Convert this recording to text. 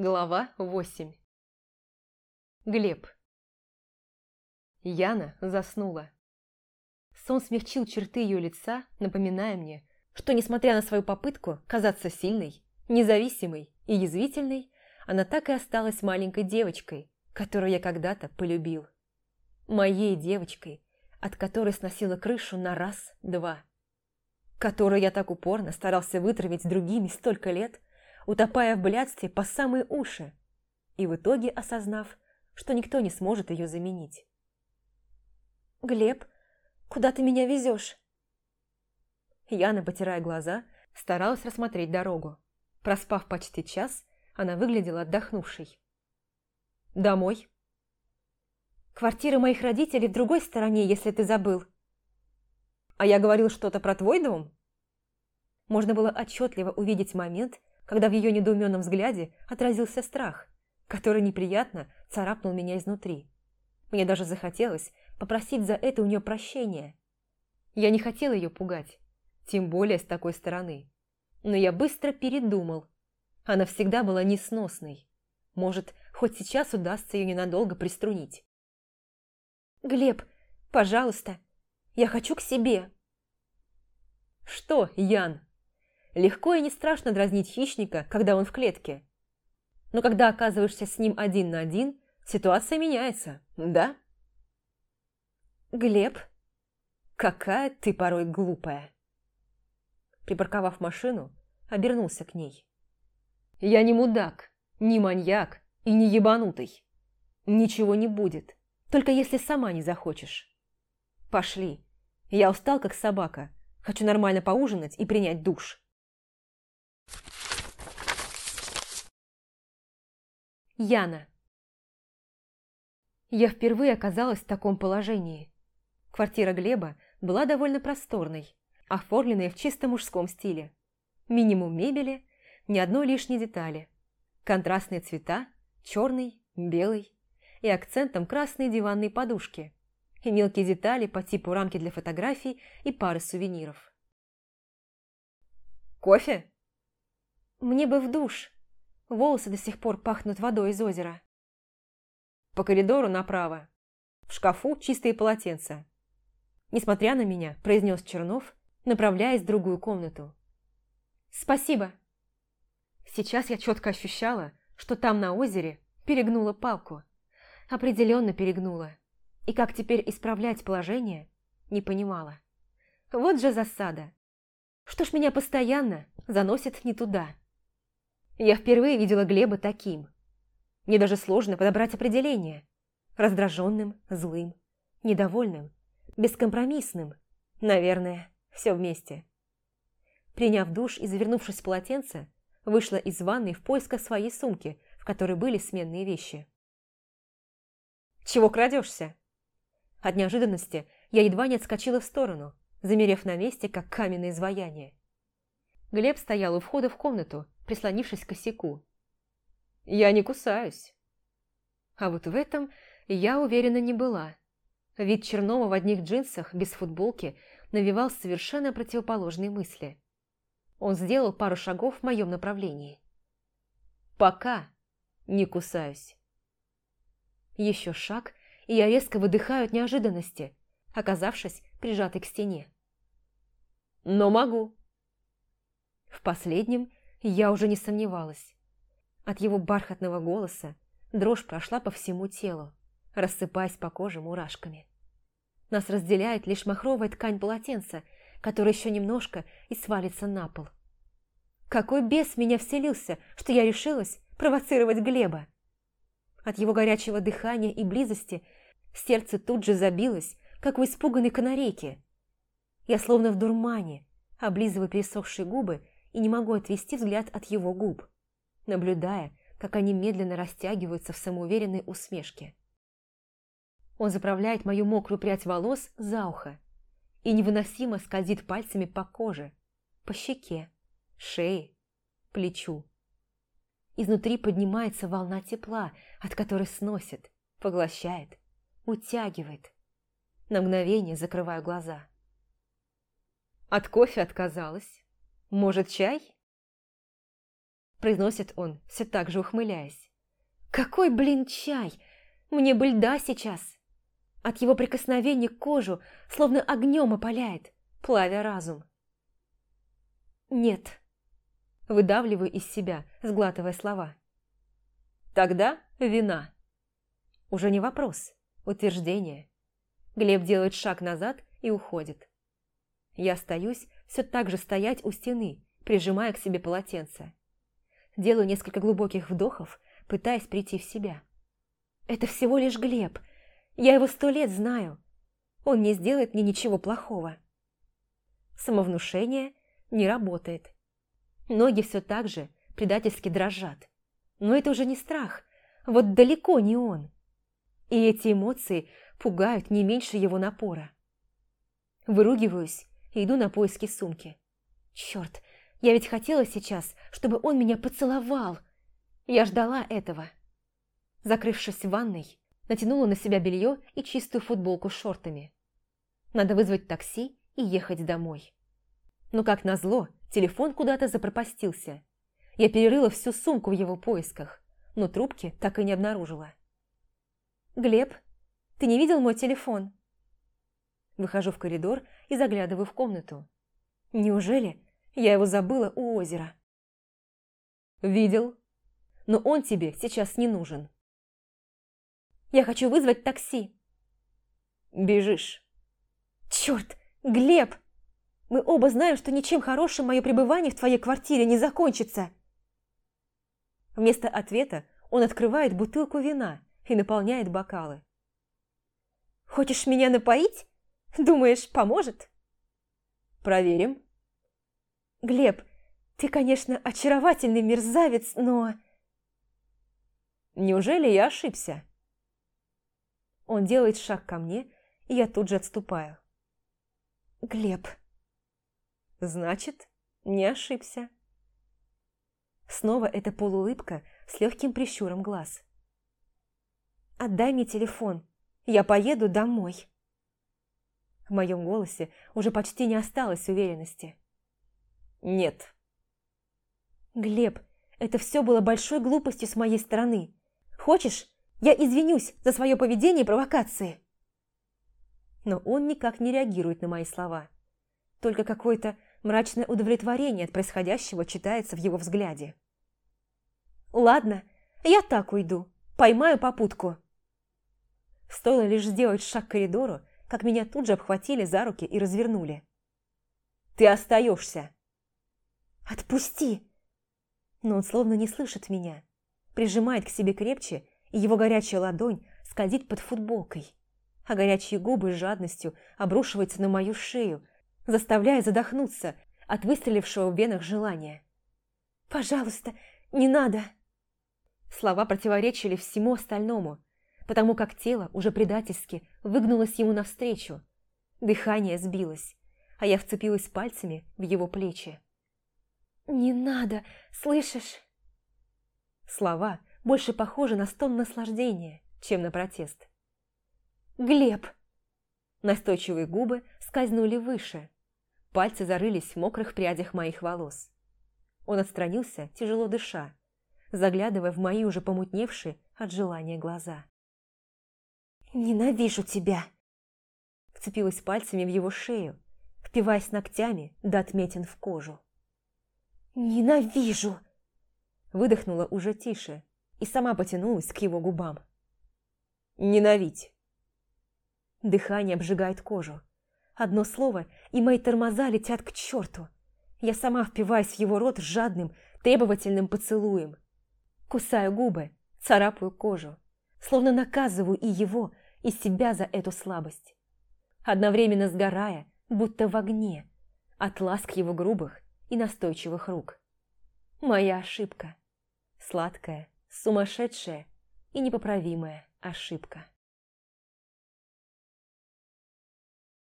Глава 8 Глеб Яна заснула. Сон смягчил черты ее лица, напоминая мне, что, несмотря на свою попытку казаться сильной, независимой и язвительной, она так и осталась маленькой девочкой, которую я когда-то полюбил. Моей девочкой, от которой сносила крышу на раз-два. Которую я так упорно старался вытравить другими столько лет, утопая в блядстве по самые уши, и в итоге осознав, что никто не сможет ее заменить. «Глеб, куда ты меня везешь?» Яна, потирая глаза, старалась рассмотреть дорогу. Проспав почти час, она выглядела отдохнувшей. «Домой?» «Квартира моих родителей в другой стороне, если ты забыл». «А я говорил что-то про твой дом?» Можно было отчетливо увидеть момент, когда в ее недоуменном взгляде отразился страх, который неприятно царапнул меня изнутри. Мне даже захотелось попросить за это у нее прощения. Я не хотела ее пугать, тем более с такой стороны. Но я быстро передумал. Она всегда была несносной. Может, хоть сейчас удастся ее ненадолго приструнить. «Глеб, пожалуйста, я хочу к себе». «Что, Ян?» Легко и не страшно дразнить хищника, когда он в клетке. Но когда оказываешься с ним один на один, ситуация меняется, да? Глеб, какая ты порой глупая. Припарковав машину, обернулся к ней. Я не мудак, не маньяк и не ебанутый. Ничего не будет, только если сама не захочешь. Пошли. Я устал, как собака. Хочу нормально поужинать и принять душ. Яна. Я впервые оказалась в таком положении. Квартира Глеба была довольно просторной, оформленная в чисто мужском стиле. Минимум мебели, ни одной лишней детали. Контрастные цвета – черный, белый и акцентом красные диванные подушки и мелкие детали по типу рамки для фотографий и пары сувениров. «Кофе?» Мне бы в душ. Волосы до сих пор пахнут водой из озера. По коридору направо. В шкафу чистые полотенца. Несмотря на меня, произнес Чернов, направляясь в другую комнату. Спасибо. Сейчас я четко ощущала, что там на озере перегнула палку. Определенно перегнула. И как теперь исправлять положение, не понимала. Вот же засада. Что ж меня постоянно заносит не туда. Я впервые видела Глеба таким. Мне даже сложно подобрать определение. Раздраженным, злым, недовольным, бескомпромиссным. Наверное, все вместе. Приняв душ и завернувшись в полотенце, вышла из ванной в поисках своей сумки, в которой были сменные вещи. «Чего крадешься?» От неожиданности я едва не отскочила в сторону, замерев на месте, как каменное изваяние. Глеб стоял у входа в комнату, прислонившись к косяку. «Я не кусаюсь». А вот в этом я уверена не была. Вид Чернова в одних джинсах, без футболки, навевал совершенно противоположные мысли. Он сделал пару шагов в моем направлении. «Пока не кусаюсь». Еще шаг, и я резко выдыхаю от неожиданности, оказавшись прижатой к стене. «Но могу». В последнем я уже не сомневалась. От его бархатного голоса дрожь прошла по всему телу, рассыпаясь по коже мурашками. Нас разделяет лишь махровая ткань полотенца, которая еще немножко и свалится на пол. Какой бес меня вселился, что я решилась провоцировать Глеба? От его горячего дыхания и близости сердце тут же забилось, как у испуганной канарейки. Я словно в дурмане, облизываю пересохшие губы и не могу отвести взгляд от его губ, наблюдая, как они медленно растягиваются в самоуверенной усмешке. Он заправляет мою мокрую прядь волос за ухо и невыносимо скользит пальцами по коже, по щеке, шее, плечу. Изнутри поднимается волна тепла, от которой сносит, поглощает, утягивает. На мгновение закрываю глаза. От кофе отказалась. Может, чай? произносит он, все так же ухмыляясь. «Какой, блин, чай! Мне бы льда сейчас!» От его прикосновения кожу словно огнем опаляет, плавя разум. «Нет», – выдавливаю из себя, сглатывая слова. «Тогда вина». Уже не вопрос, утверждение. Глеб делает шаг назад и уходит. Я остаюсь все так же стоять у стены, прижимая к себе полотенце. Делаю несколько глубоких вдохов, пытаясь прийти в себя. Это всего лишь Глеб. Я его сто лет знаю. Он не сделает мне ничего плохого. Самовнушение не работает. Ноги все так же предательски дрожат. Но это уже не страх. Вот далеко не он. И эти эмоции пугают не меньше его напора. Выругиваюсь и иду на поиски сумки. Черт, я ведь хотела сейчас, чтобы он меня поцеловал. Я ждала этого. Закрывшись в ванной, натянула на себя белье и чистую футболку с шортами. Надо вызвать такси и ехать домой. Но, как назло, телефон куда-то запропастился. Я перерыла всю сумку в его поисках, но трубки так и не обнаружила. «Глеб, ты не видел мой телефон?» Выхожу в коридор и заглядываю в комнату. Неужели я его забыла у озера? «Видел, но он тебе сейчас не нужен». «Я хочу вызвать такси». «Бежишь». «Черт, Глеб! Мы оба знаем, что ничем хорошим мое пребывание в твоей квартире не закончится». Вместо ответа он открывает бутылку вина и наполняет бокалы. «Хочешь меня напоить? Думаешь, поможет?» «Проверим». «Глеб, ты, конечно, очаровательный мерзавец, но...» «Неужели я ошибся?» Он делает шаг ко мне, и я тут же отступаю. «Глеб...» «Значит, не ошибся». Снова эта полуулыбка с легким прищуром глаз. «Отдай мне телефон, я поеду домой». В моем голосе уже почти не осталось уверенности. «Нет». «Глеб, это все было большой глупостью с моей стороны. Хочешь, я извинюсь за свое поведение и провокации?» Но он никак не реагирует на мои слова. Только какое-то мрачное удовлетворение от происходящего читается в его взгляде. «Ладно, я так уйду, поймаю попутку». Стоило лишь сделать шаг к коридору, как меня тут же обхватили за руки и развернули. «Ты остаешься!» «Отпусти!» Но он словно не слышит меня, прижимает к себе крепче, и его горячая ладонь скользит под футболкой, а горячие губы с жадностью обрушиваются на мою шею, заставляя задохнуться от выстрелившего в венах желания. «Пожалуйста, не надо!» Слова противоречили всему остальному, потому как тело уже предательски выгнулось ему навстречу. Дыхание сбилось, а я вцепилась пальцами в его плечи. «Не надо, слышишь?» Слова больше похожи на стон наслаждения, чем на протест. «Глеб!» Настойчивые губы скользнули выше. Пальцы зарылись в мокрых прядях моих волос. Он отстранился, тяжело дыша, заглядывая в мои уже помутневшие от желания глаза. «Ненавижу тебя!» Вцепилась пальцами в его шею, впиваясь ногтями до отметин в кожу. «Ненавижу!» Выдохнула уже тише и сама потянулась к его губам. «Ненавидь!» Дыхание обжигает кожу. Одно слово, и мои тормоза летят к черту. Я сама впиваюсь в его рот жадным, требовательным поцелуем. Кусаю губы, царапаю кожу словно наказываю и его, и себя за эту слабость. Одновременно сгорая, будто в огне, от ласк его грубых и настойчивых рук. Моя ошибка. Сладкая, сумасшедшая и непоправимая ошибка.